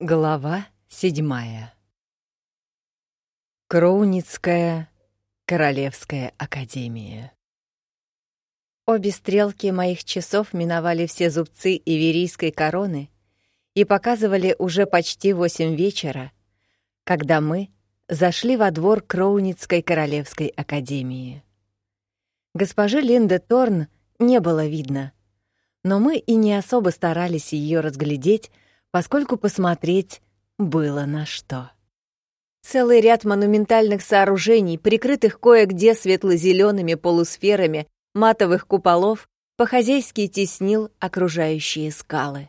Глава седьмая. Кроуницкая Королевская Академия. Обе стрелки моих часов миновали все зубцы Иверийской короны и показывали уже почти восемь вечера, когда мы зашли во двор Кроуницкой Королевской Академии. Госпожи Линды Торн не было видно, но мы и не особо старались ее разглядеть, поскольку посмотреть было на что. Целый ряд монументальных сооружений, прикрытых кое-где светло-зелеными полусферами матовых куполов, по-хозяйски теснил окружающие скалы.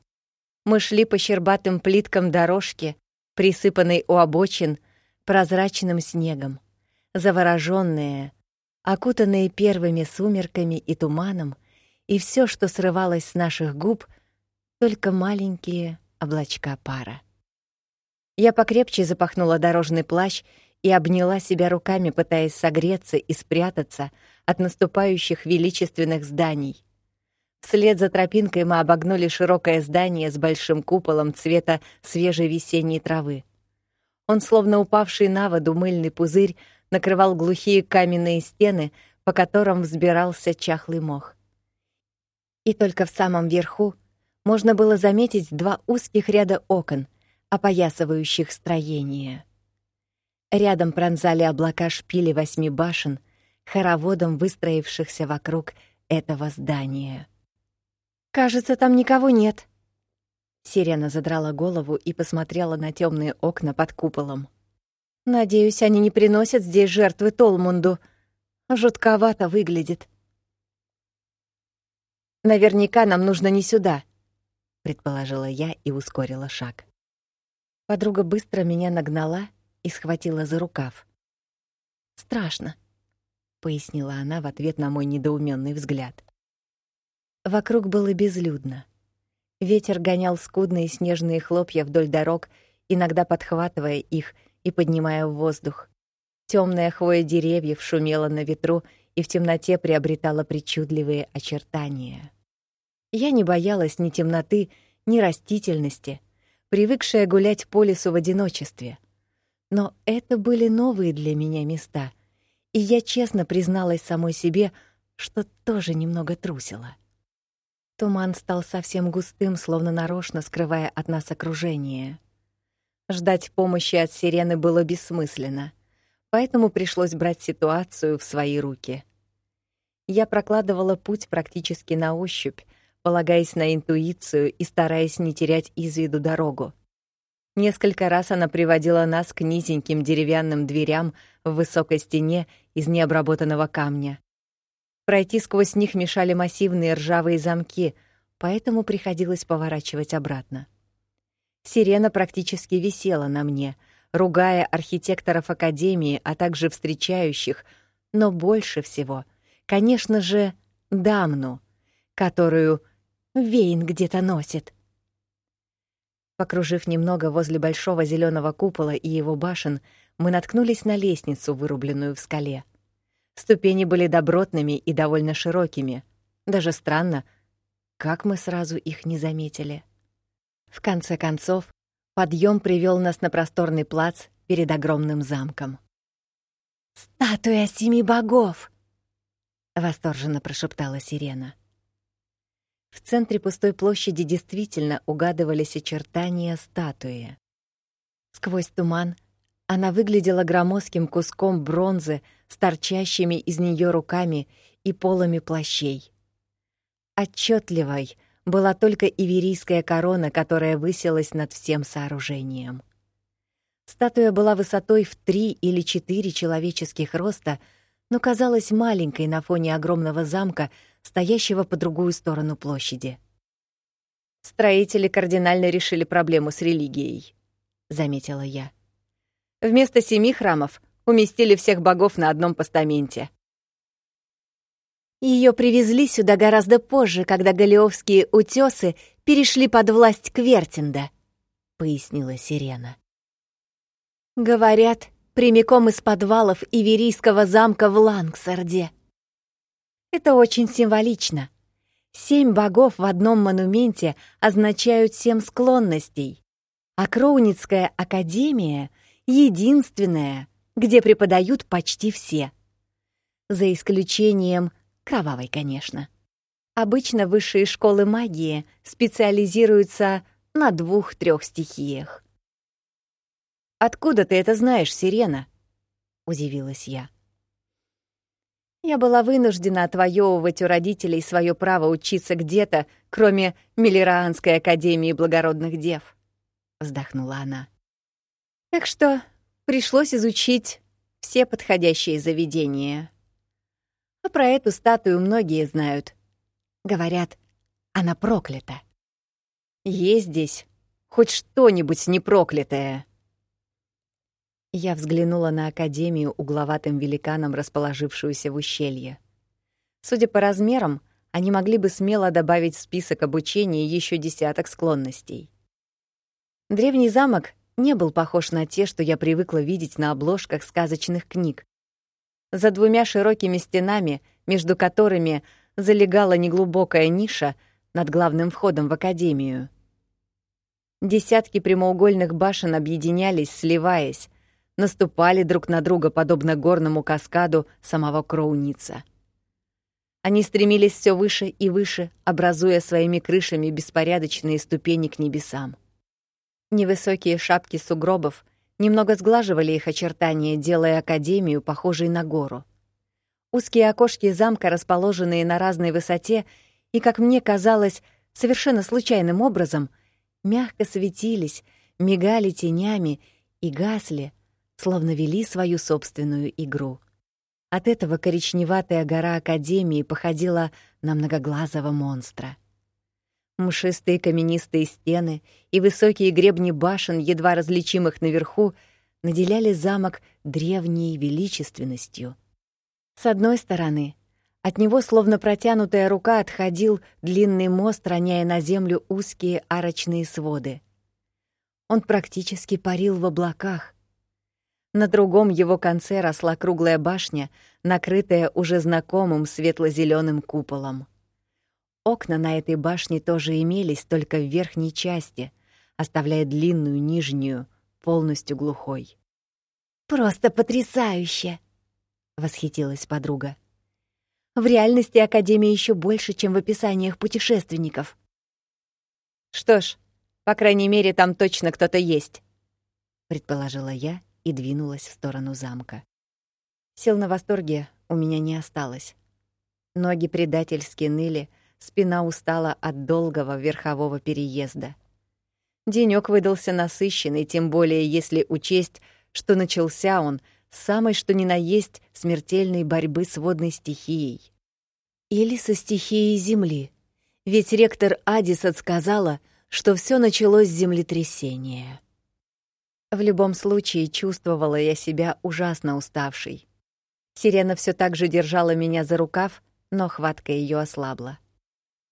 Мы шли по щербатым плиткам дорожки, присыпанной у обочин прозрачным снегом, завороженные, окутанные первыми сумерками и туманом, и все, что срывалось с наших губ, только маленькие облачка пара. Я покрепче запахнула дорожный плащ и обняла себя руками, пытаясь согреться и спрятаться от наступающих величественных зданий. Вслед за тропинкой мы обогнули широкое здание с большим куполом цвета свежей весенней травы. Он, словно упавший на воду мыльный пузырь, накрывал глухие каменные стены, по которым взбирался чахлый мох. И только в самом верху можно было заметить два узких ряда окон, опоясывающих строение. Рядом пронзали облака шпили восьми башен, хороводом выстроившихся вокруг этого здания. «Кажется, там никого нет». Сирена задрала голову и посмотрела на темные окна под куполом. «Надеюсь, они не приносят здесь жертвы Толмунду. Жутковато выглядит». «Наверняка нам нужно не сюда», предположила я и ускорила шаг. Подруга быстро меня нагнала и схватила за рукав. Страшно, пояснила она в ответ на мой недоуменный взгляд. Вокруг было безлюдно. Ветер гонял скудные снежные хлопья вдоль дорог, иногда подхватывая их и поднимая в воздух. Темная хвоя деревьев шумела на ветру и в темноте приобретала причудливые очертания. Я не боялась ни темноты, ни растительности, привыкшая гулять по лесу в одиночестве. Но это были новые для меня места, и я честно призналась самой себе, что тоже немного трусила. Туман стал совсем густым, словно нарочно скрывая от нас окружение. Ждать помощи от сирены было бессмысленно, поэтому пришлось брать ситуацию в свои руки. Я прокладывала путь практически на ощупь, полагаясь на интуицию и стараясь не терять из виду дорогу. Несколько раз она приводила нас к низеньким деревянным дверям в высокой стене из необработанного камня. Пройти сквозь них мешали массивные ржавые замки, поэтому приходилось поворачивать обратно. Сирена практически висела на мне, ругая архитекторов академии, а также встречающих, но больше всего, конечно же, Дамну, которую Вейн где-то носит. Покружив немного возле большого зеленого купола и его башен, мы наткнулись на лестницу, вырубленную в скале. Ступени были добротными и довольно широкими. Даже странно, как мы сразу их не заметили. В конце концов, подъем привел нас на просторный плац перед огромным замком. «Статуя семи богов!» — восторженно прошептала Сирена. В центре пустой площади действительно угадывались очертания статуи. Сквозь туман она выглядела громоздким куском бронзы с торчащими из нее руками и полами плащей. Отчетливой была только иверийская корона, которая высилась над всем сооружением. Статуя была высотой в три или четыре человеческих роста, но казалась маленькой на фоне огромного замка стоящего по другую сторону площади. Строители кардинально решили проблему с религией, заметила я. Вместо семи храмов уместили всех богов на одном постаменте. Ее привезли сюда гораздо позже, когда галиовские утёсы перешли под власть Квертинда, пояснила Сирена. Говорят, прямиком из подвалов Иверийского замка в Лангсарде. Это очень символично. Семь богов в одном монументе означают семь склонностей. А Кроуницкая академия — единственная, где преподают почти все. За исключением кровавой, конечно. Обычно высшие школы магии специализируются на двух-трех стихиях. «Откуда ты это знаешь, Сирена?» — удивилась я. Я была вынуждена отвоевывать у родителей свое право учиться где-то, кроме Миллераанской академии благородных дев. Вздохнула она. Так что пришлось изучить все подходящие заведения. А про эту статую многие знают. Говорят, она проклята. Есть здесь хоть что-нибудь не проклятое. Я взглянула на академию угловатым великаном, расположившуюся в ущелье. Судя по размерам, они могли бы смело добавить в список обучения еще десяток склонностей. Древний замок не был похож на те, что я привыкла видеть на обложках сказочных книг. За двумя широкими стенами, между которыми залегала неглубокая ниша над главным входом в академию. Десятки прямоугольных башен объединялись, сливаясь, наступали друг на друга подобно горному каскаду самого Кроуница. Они стремились все выше и выше, образуя своими крышами беспорядочные ступени к небесам. Невысокие шапки сугробов немного сглаживали их очертания, делая академию похожей на гору. Узкие окошки замка, расположенные на разной высоте и, как мне казалось, совершенно случайным образом, мягко светились, мигали тенями и гасли, словно вели свою собственную игру. От этого коричневатая гора Академии походила на многоглазого монстра. Мшистые каменистые стены и высокие гребни башен, едва различимых наверху, наделяли замок древней величественностью. С одной стороны, от него словно протянутая рука отходил длинный мост, роняя на землю узкие арочные своды. Он практически парил в облаках, на другом его конце росла круглая башня, накрытая уже знакомым светло зеленым куполом. Окна на этой башне тоже имелись, только в верхней части, оставляя длинную нижнюю, полностью глухой. «Просто потрясающе!» — восхитилась подруга. «В реальности Академия еще больше, чем в описаниях путешественников». «Что ж, по крайней мере, там точно кто-то есть», — предположила я и двинулась в сторону замка. Сил на восторге у меня не осталось. Ноги предательски ныли, спина устала от долгого верхового переезда. Денёк выдался насыщенный, тем более если учесть, что начался он с самой что ни на есть смертельной борьбы с водной стихией. Или со стихией земли. Ведь ректор Адисот сказала, что все началось с землетрясения. В любом случае чувствовала я себя ужасно уставшей. Сирена все так же держала меня за рукав, но хватка ее ослабла.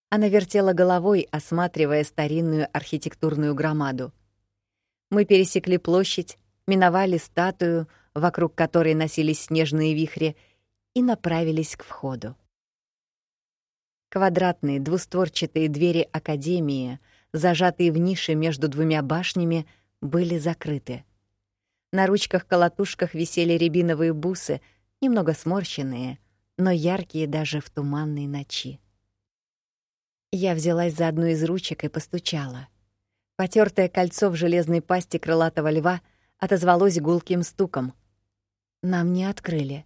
Она вертела головой, осматривая старинную архитектурную громаду. Мы пересекли площадь, миновали статую, вокруг которой носились снежные вихри, и направились к входу. Квадратные двустворчатые двери академии, зажатые в нише между двумя башнями, были закрыты. На ручках-колотушках висели рябиновые бусы, немного сморщенные, но яркие даже в туманной ночи. Я взялась за одну из ручек и постучала. Потертое кольцо в железной пасти крылатого льва отозвалось гулким стуком. Нам не открыли.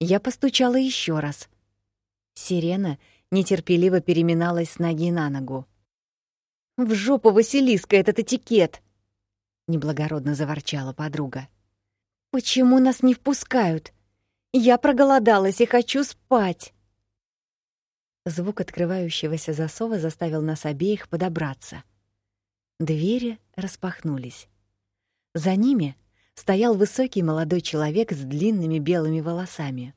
Я постучала еще раз. Сирена нетерпеливо переминалась с ноги на ногу. «В жопу, Василиска, этот этикет!» Неблагородно заворчала подруга. Почему нас не впускают? Я проголодалась и хочу спать. Звук открывающегося засова заставил нас обеих подобраться. Двери распахнулись. За ними стоял высокий молодой человек с длинными белыми волосами.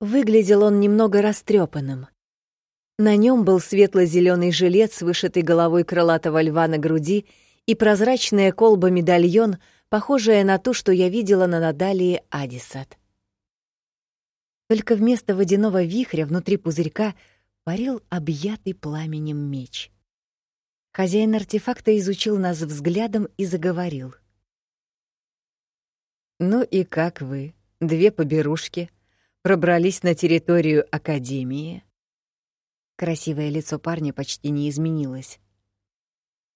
Выглядел он немного растрепанным. На нем был светло зеленый жилет с вышитой головой крылатого льва на груди и прозрачная колба-медальон, похожая на ту, что я видела на Надалии Адисат. Только вместо водяного вихря внутри пузырька парил объятый пламенем меч. Хозяин артефакта изучил нас взглядом и заговорил. «Ну и как вы, две поберушки, пробрались на территорию Академии?» Красивое лицо парня почти не изменилось.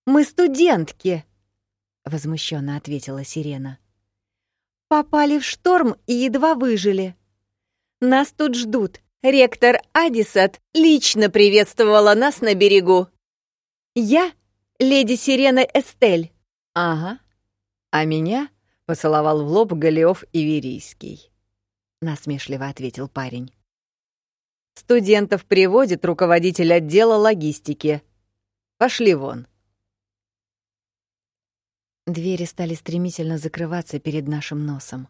«Мы студентки!» — возмущенно ответила Сирена. «Попали в шторм и едва выжили. Нас тут ждут. Ректор Адисат лично приветствовала нас на берегу. Я — леди Сирена Эстель». «Ага. А меня поцеловал в лоб Галиов Иверийский», — насмешливо ответил парень. Студентов приводит руководитель отдела логистики. Пошли вон. Двери стали стремительно закрываться перед нашим носом.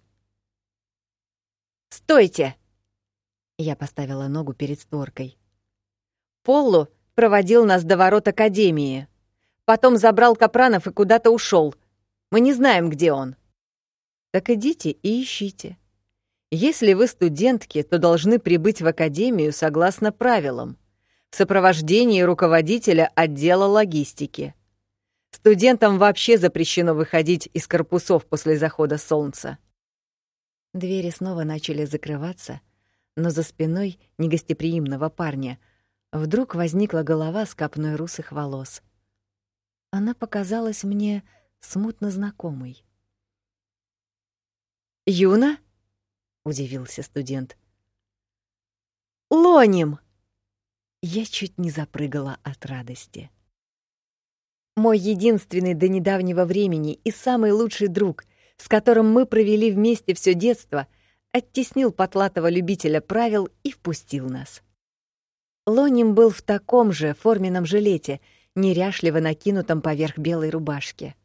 «Стойте!» Я поставила ногу перед створкой. Поллу проводил нас до ворот Академии. Потом забрал Капранов и куда-то ушел. Мы не знаем, где он. Так идите и ищите. Если вы студентки, то должны прибыть в академию согласно правилам, в сопровождении руководителя отдела логистики. Студентам вообще запрещено выходить из корпусов после захода солнца. Двери снова начали закрываться, но за спиной негостеприимного парня вдруг возникла голова с копной русых волос. Она показалась мне смутно знакомой. «Юна?» удивился студент. Лоним. Я чуть не запрыгала от радости. Мой единственный до недавнего времени и самый лучший друг, с которым мы провели вместе все детство, оттеснил потлатого любителя правил и впустил нас. Лоним был в таком же форменном жилете, неряшливо накинутом поверх белой рубашки.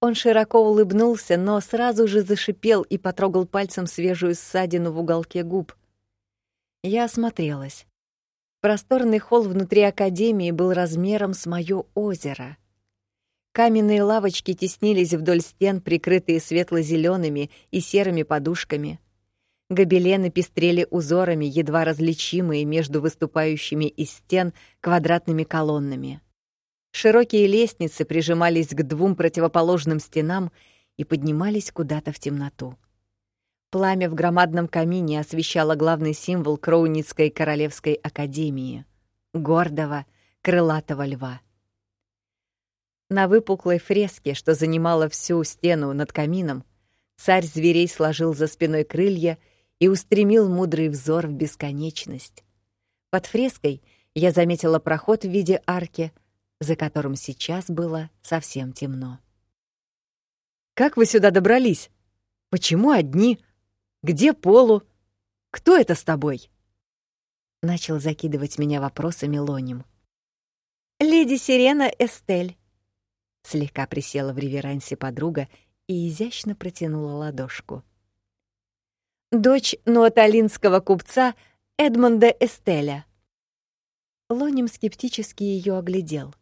Он широко улыбнулся, но сразу же зашипел и потрогал пальцем свежую ссадину в уголке губ. Я осмотрелась. Просторный холл внутри академии был размером с моё озеро. Каменные лавочки теснились вдоль стен, прикрытые светло зелеными и серыми подушками. Гобелены пестрели узорами, едва различимые между выступающими из стен квадратными колоннами. Широкие лестницы прижимались к двум противоположным стенам и поднимались куда-то в темноту. Пламя в громадном камине освещало главный символ Кроуницкой королевской академии — гордого, крылатого льва. На выпуклой фреске, что занимала всю стену над камином, царь зверей сложил за спиной крылья и устремил мудрый взор в бесконечность. Под фреской я заметила проход в виде арки — за которым сейчас было совсем темно. «Как вы сюда добрались? Почему одни? Где Полу? Кто это с тобой?» Начал закидывать меня вопросами Лоним. «Леди Сирена Эстель». Слегка присела в реверансе подруга и изящно протянула ладошку. «Дочь нуаталинского купца Эдмонда Эстеля». Лоним скептически ее оглядел.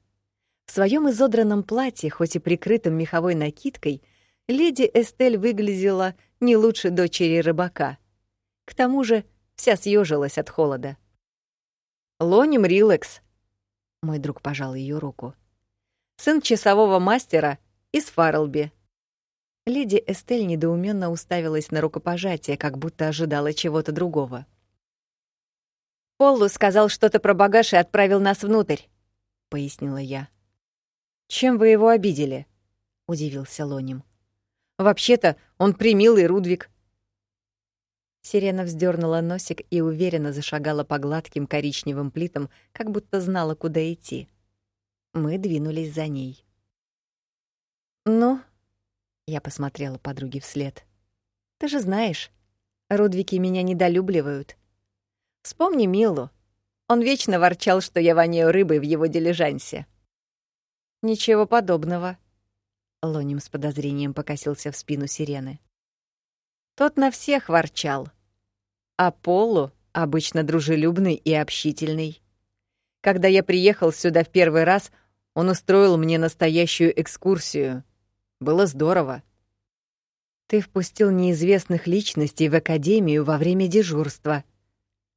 В своем изодранном платье, хоть и прикрытом меховой накидкой, леди Эстель выглядела не лучше дочери рыбака. К тому же вся съежилась от холода. «Лоним Рилекс», — мой друг пожал ее руку. «Сын часового мастера из Фарлби». Леди Эстель недоуменно уставилась на рукопожатие, как будто ожидала чего-то другого. «Поллу сказал что-то про багаж и отправил нас внутрь», — пояснила я. Чем вы его обидели? удивился Лоним. Вообще-то он примилый Рудвик. Сирена вздернула носик и уверенно зашагала по гладким коричневым плитам, как будто знала, куда идти. Мы двинулись за ней. «Ну?» — я посмотрела подруге вслед. «Ты же знаешь, Рудвики меня недолюбливают. Вспомни Милу. Он вечно ворчал, что я воняю рыбой в его дилижансе». Ничего подобного. Лоним с подозрением покосился в спину сирены. Тот на всех ворчал. А Полу обычно дружелюбный и общительный. Когда я приехал сюда в первый раз, он устроил мне настоящую экскурсию. Было здорово. Ты впустил неизвестных личностей в академию во время дежурства,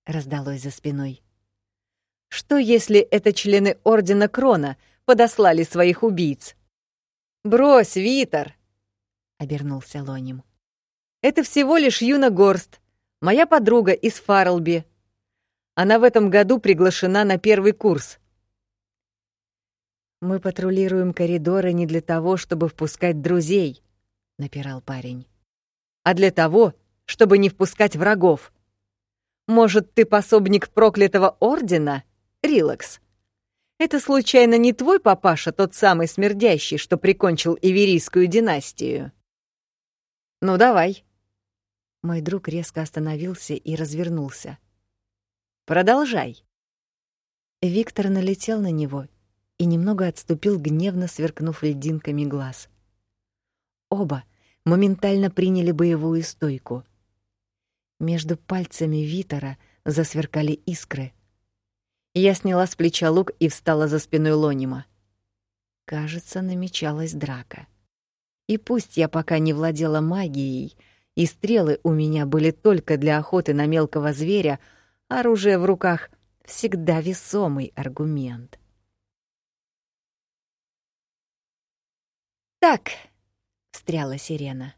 раздалось за спиной. Что если это члены ордена Крона, подослали своих убийц. «Брось, Витер!» — обернулся Лоним. «Это всего лишь Юна Горст, моя подруга из Фарлби. Она в этом году приглашена на первый курс. Мы патрулируем коридоры не для того, чтобы впускать друзей, напирал парень, а для того, чтобы не впускать врагов. Может, ты пособник проклятого ордена, Рилакс? Это случайно не твой папаша, тот самый смердящий, что прикончил Иверийскую династию? Ну давай. Мой друг резко остановился и развернулся. Продолжай. Виктор налетел на него и немного отступил, гневно сверкнув льдинками глаз. Оба моментально приняли боевую стойку. Между пальцами Витера засверкали искры. Я сняла с плеча лук и встала за спиной Лонима. Кажется, намечалась драка. И пусть я пока не владела магией, и стрелы у меня были только для охоты на мелкого зверя, оружие в руках всегда весомый аргумент. Так, встряла Сирена.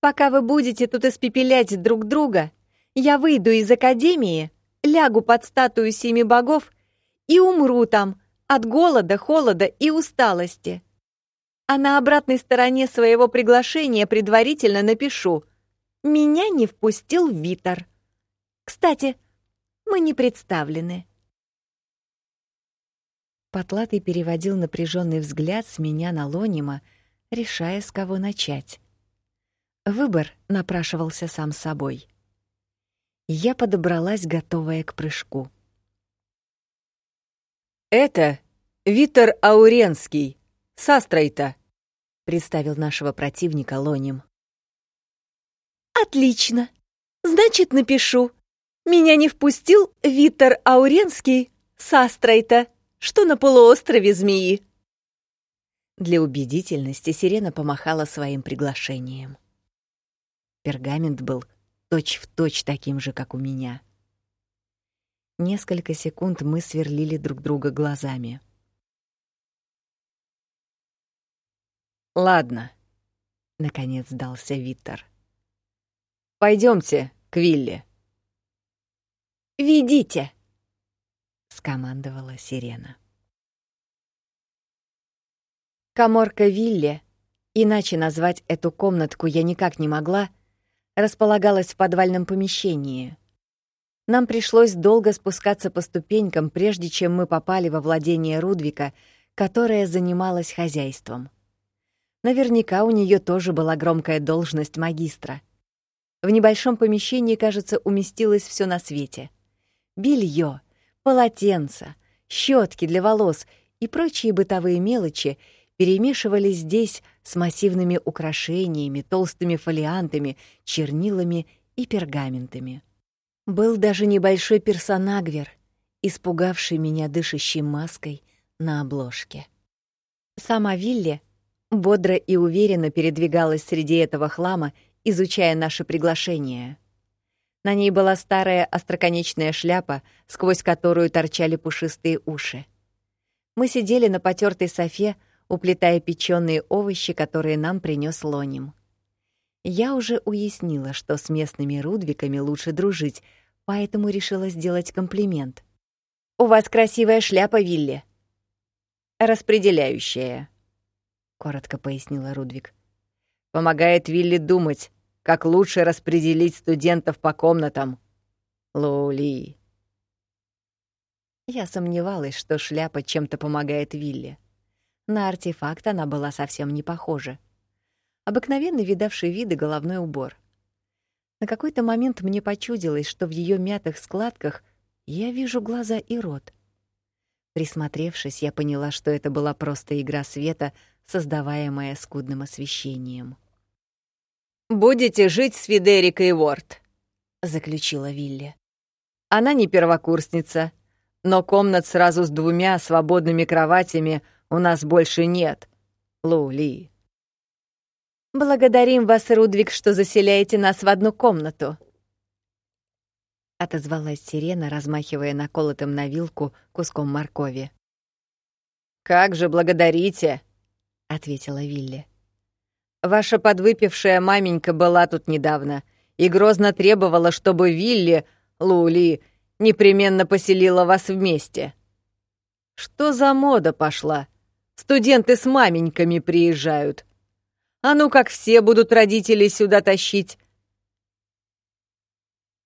Пока вы будете тут испепелять друг друга, я выйду из академии, лягу под статую семи богов и умру там от голода, холода и усталости. А на обратной стороне своего приглашения предварительно напишу: меня не впустил Витер. Кстати, мы не представлены. Потлатый переводил напряженный взгляд с меня на Лонима, решая, с кого начать. Выбор напрашивался сам собой. Я подобралась, готовая к прыжку. «Это Витер Ауренский, Састрайта», — представил нашего противника Лоним. «Отлично! Значит, напишу. Меня не впустил Витер Ауренский с что на полуострове Змеи. Для убедительности Сирена помахала своим приглашением. Пергамент был точь-в-точь точь таким же, как у меня. Несколько секунд мы сверлили друг друга глазами. «Ладно», — наконец сдался Виттер. «Пойдемте к Вилле». «Ведите!» — скомандовала сирена. Каморка Вилле, иначе назвать эту комнатку я никак не могла, располагалась в подвальном помещении. Нам пришлось долго спускаться по ступенькам, прежде чем мы попали во владение Рудвика, которая занималась хозяйством. Наверняка у нее тоже была громкая должность магистра. В небольшом помещении, кажется, уместилось все на свете — белье, полотенца, щетки для волос и прочие бытовые мелочи перемешивались здесь с массивными украшениями, толстыми фолиантами, чернилами и пергаментами. Был даже небольшой персонагвер, испугавший меня дышащей маской на обложке. Сама Вилли бодро и уверенно передвигалась среди этого хлама, изучая наши приглашения — на ней была старая остроконечная шляпа, сквозь которую торчали пушистые уши. Мы сидели на потертой софе, уплетая печеные овощи, которые нам принес Лоним. Я уже уяснила, что с местными рудвиками лучше дружить, поэтому решила сделать комплимент. «У вас красивая шляпа, Вилли». «Распределяющая», — коротко пояснила Рудвик. «Помогает Вилли думать, как лучше распределить студентов по комнатам. Лоли. Я сомневалась, что шляпа чем-то помогает Вилле. На артефакт она была совсем не похожа. Обыкновенный видавший виды головной убор. На какой-то момент мне почудилось, что в ее мятых складках я вижу глаза и рот. Присмотревшись, я поняла, что это была просто игра света, создаваемая скудным освещением. «Будете жить с Федерикой Уорд», — заключила Вилли. «Она не первокурсница, но комнат сразу с двумя свободными кроватями у нас больше нет. Лули». «Благодарим вас, Рудвик, что заселяете нас в одну комнату», — отозвалась Сирена, размахивая наколотым на вилку куском моркови. «Как же благодарите!» — ответила Вилли. «Ваша подвыпившая маменька была тут недавно и грозно требовала, чтобы Вилли, Лули, непременно поселила вас вместе. Что за мода пошла? Студенты с маменьками приезжают. А ну как все будут родителей сюда тащить?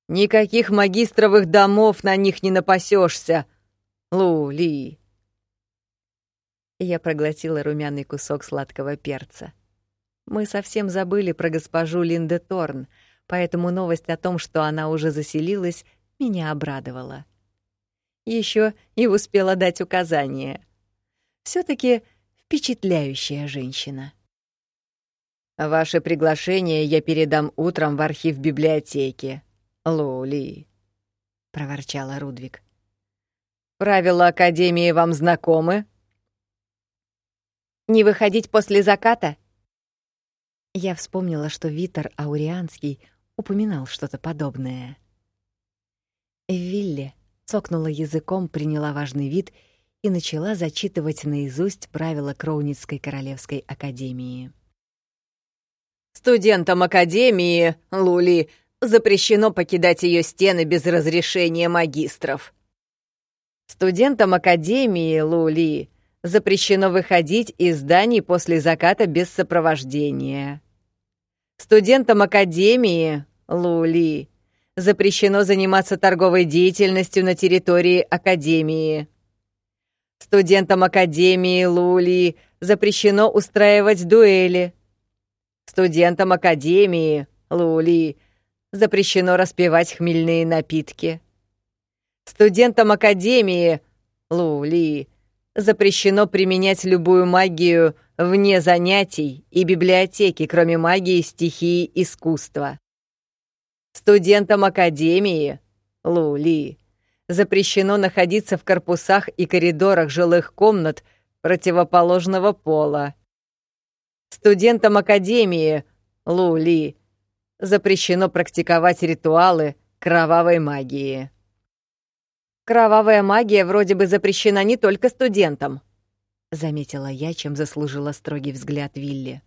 Никаких магистровых домов на них не напасешься, Лули. Я проглотила румяный кусок сладкого перца. Мы совсем забыли про госпожу Линде Торн, поэтому новость о том, что она уже заселилась, меня обрадовала. Еще и успела дать указания. Все таки впечатляющая женщина. Ваше приглашение я передам утром в архив библиотеки. Лоли, проворчала Рудвик. Правила академии вам знакомы? Не выходить после заката? Я вспомнила, что Витер Аурианский упоминал что-то подобное. Вилли цокнула языком, приняла важный вид и начала зачитывать наизусть правила Кроуницкой королевской академии. Студентам академии, Лули, запрещено покидать ее стены без разрешения магистров. Студентам академии, Лули, запрещено выходить из зданий после заката без сопровождения. Студентам академии, Лули, запрещено заниматься торговой деятельностью на территории академии. Студентам академии, Лули, запрещено устраивать дуэли. Студентам академии, Лули, запрещено распивать хмельные напитки. Студентам академии, Лули, запрещено применять любую магию вне занятий и библиотеки, кроме магии стихии искусства. Студентам академии, Лули, запрещено находиться в корпусах и коридорах жилых комнат противоположного пола. Студентам академии, Лули, запрещено практиковать ритуалы кровавой магии. Кровавая магия вроде бы запрещена не только студентам, заметила я, чем заслужила строгий взгляд Вилли.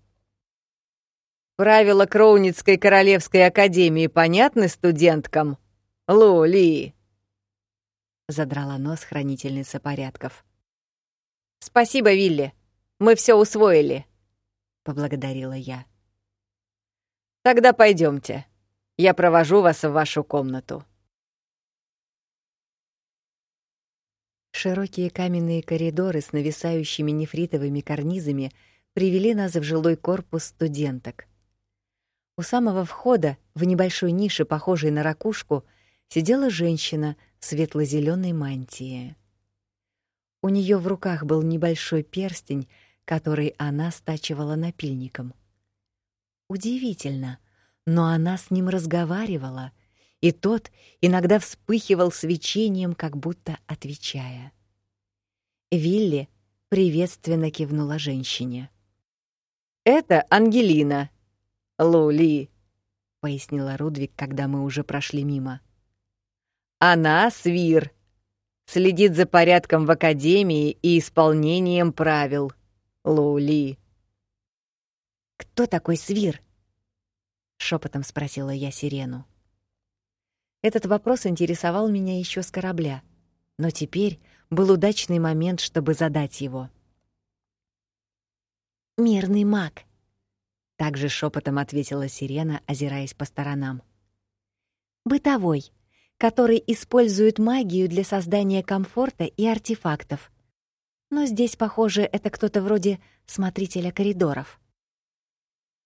Правила Кроуницкой королевской академии понятны студенткам? Лули. Задрала нос хранительница порядков. Спасибо, Вилли. Мы все усвоили, поблагодарила я. Тогда пойдемте. Я провожу вас в вашу комнату. Широкие каменные коридоры с нависающими нефритовыми карнизами привели нас в жилой корпус студенток. У самого входа, в небольшой нише, похожей на ракушку, сидела женщина в светло зеленой мантии. У нее в руках был небольшой перстень, который она стачивала напильником. Удивительно, но она с ним разговаривала, и тот иногда вспыхивал свечением, как будто отвечая. Вилли приветственно кивнула женщине. «Это Ангелина. Лули», — пояснила Рудвик, когда мы уже прошли мимо. «Она свир. Следит за порядком в академии и исполнением правил. Лули». «Кто такой свир?» — шепотом спросила я Сирену. Этот вопрос интересовал меня еще с корабля, но теперь был удачный момент, чтобы задать его. «Мирный маг», — также шепотом ответила Сирена, озираясь по сторонам. «Бытовой, который использует магию для создания комфорта и артефактов. Но здесь, похоже, это кто-то вроде смотрителя коридоров».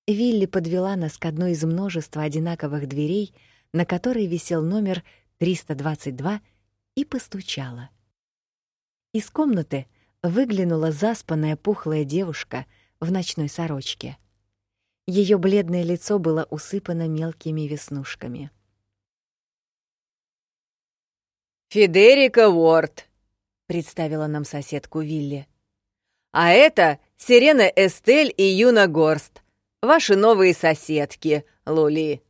Вилли подвела нас к одной из множества одинаковых дверей, на которой висел номер 322, и постучала. Из комнаты выглянула заспанная пухлая девушка в ночной сорочке. Ее бледное лицо было усыпано мелкими веснушками. «Федерика Уорд», — представила нам соседку Вилли. «А это Сирена Эстель и Юна Горст, ваши новые соседки, Лули».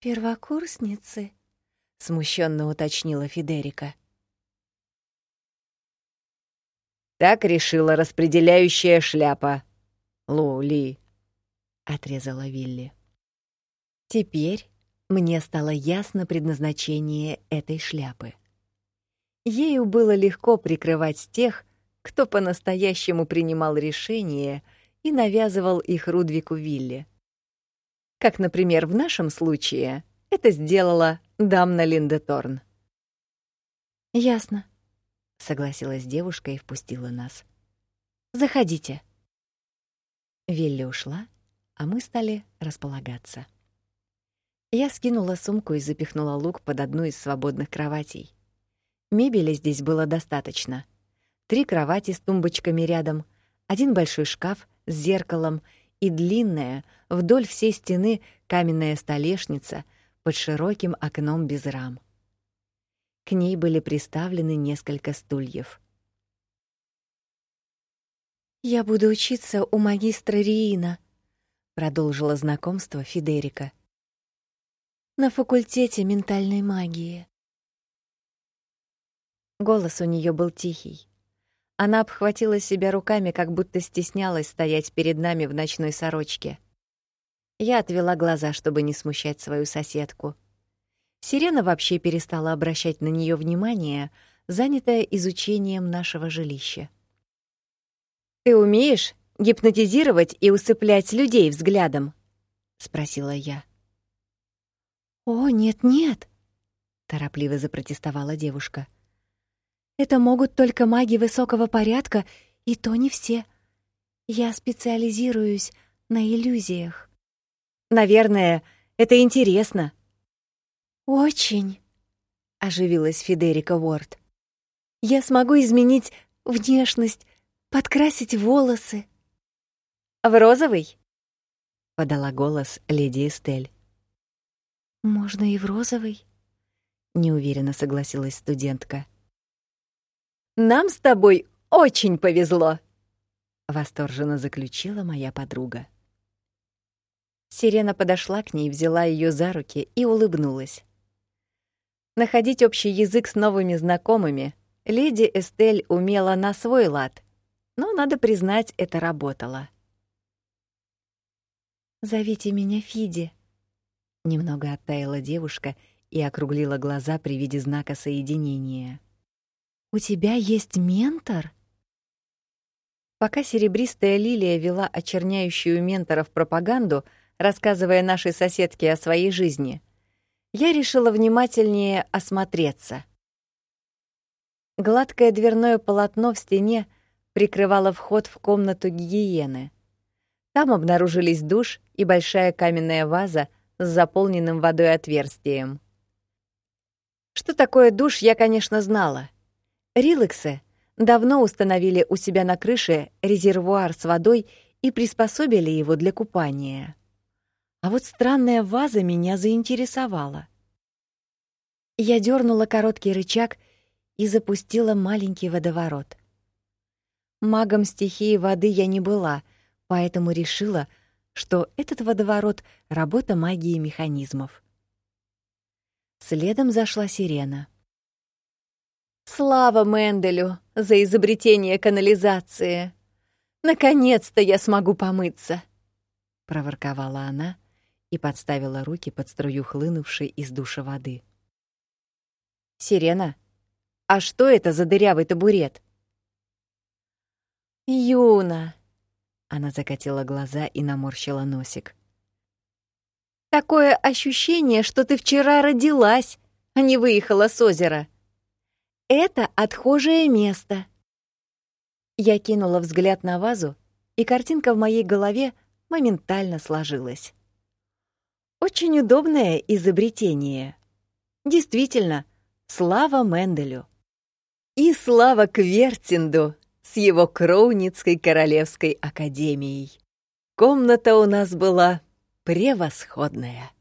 «Первокурсницы?» — смущенно уточнила Федерика. Так решила распределяющая шляпа. Лули, отрезала Вилли. Теперь мне стало ясно предназначение этой шляпы. Ею было легко прикрывать тех, кто по-настоящему принимал решения и навязывал их Рудвику Вилле. Как, например, в нашем случае это сделала дамна Линда Торн. «Ясно», — согласилась девушка и впустила нас. «Заходите». Вилли ушла, а мы стали располагаться. Я скинула сумку и запихнула лук под одну из свободных кроватей. Мебели здесь было достаточно. Три кровати с тумбочками рядом, один большой шкаф с зеркалом и длинная вдоль всей стены каменная столешница под широким окном без рам. К ней были приставлены несколько стульев. «Я буду учиться у магистра Риина», — продолжила знакомство Федерика на факультете ментальной магии. Голос у нее был тихий. Она обхватила себя руками, как будто стеснялась стоять перед нами в ночной сорочке. Я отвела глаза, чтобы не смущать свою соседку. Сирена вообще перестала обращать на нее внимание, занятая изучением нашего жилища. «Ты умеешь гипнотизировать и усыплять людей взглядом?» — спросила я. «О, нет-нет!» — торопливо запротестовала девушка. «Это могут только маги высокого порядка, и то не все. Я специализируюсь на иллюзиях». «Наверное, это интересно». «Очень», — оживилась Федерика Уорд. «Я смогу изменить внешность, подкрасить волосы». «В розовый?» — подала голос леди Эстель. Можно и в розовый, неуверенно согласилась студентка. Нам с тобой очень повезло, восторженно заключила моя подруга. Сирена подошла к ней, взяла ее за руки и улыбнулась. Находить общий язык с новыми знакомыми леди Эстель умела на свой лад, но надо признать, это работало. Зовите меня Фиди, Немного оттаяла девушка и округлила глаза при виде знака соединения. У тебя есть ментор? Пока серебристая лилия вела очерняющую менторов пропаганду, рассказывая нашей соседке о своей жизни, я решила внимательнее осмотреться. Гладкое дверное полотно в стене прикрывало вход в комнату гигиены. Там обнаружились душ и большая каменная ваза с заполненным водой отверстием. Что такое душ, я, конечно, знала. Рилаксы давно установили у себя на крыше резервуар с водой и приспособили его для купания. А вот странная ваза меня заинтересовала. Я дернула короткий рычаг и запустила маленький водоворот. Магом стихии воды я не была, поэтому решила — что этот водоворот — работа магии механизмов. Следом зашла сирена. «Слава Менделю за изобретение канализации! Наконец-то я смогу помыться!» — проворковала она и подставила руки под струю хлынувшей из душа воды. «Сирена, а что это за дырявый табурет?» «Юна, она закатила глаза и наморщила носик. Такое ощущение, что ты вчера родилась, а не выехала с озера. Это отхожее место. Я кинула взгляд на вазу, и картинка в моей голове моментально сложилась. Очень удобное изобретение. Действительно, слава Менделю. И слава Квертинду, с его Кроуницкой Королевской Академией. Комната у нас была превосходная.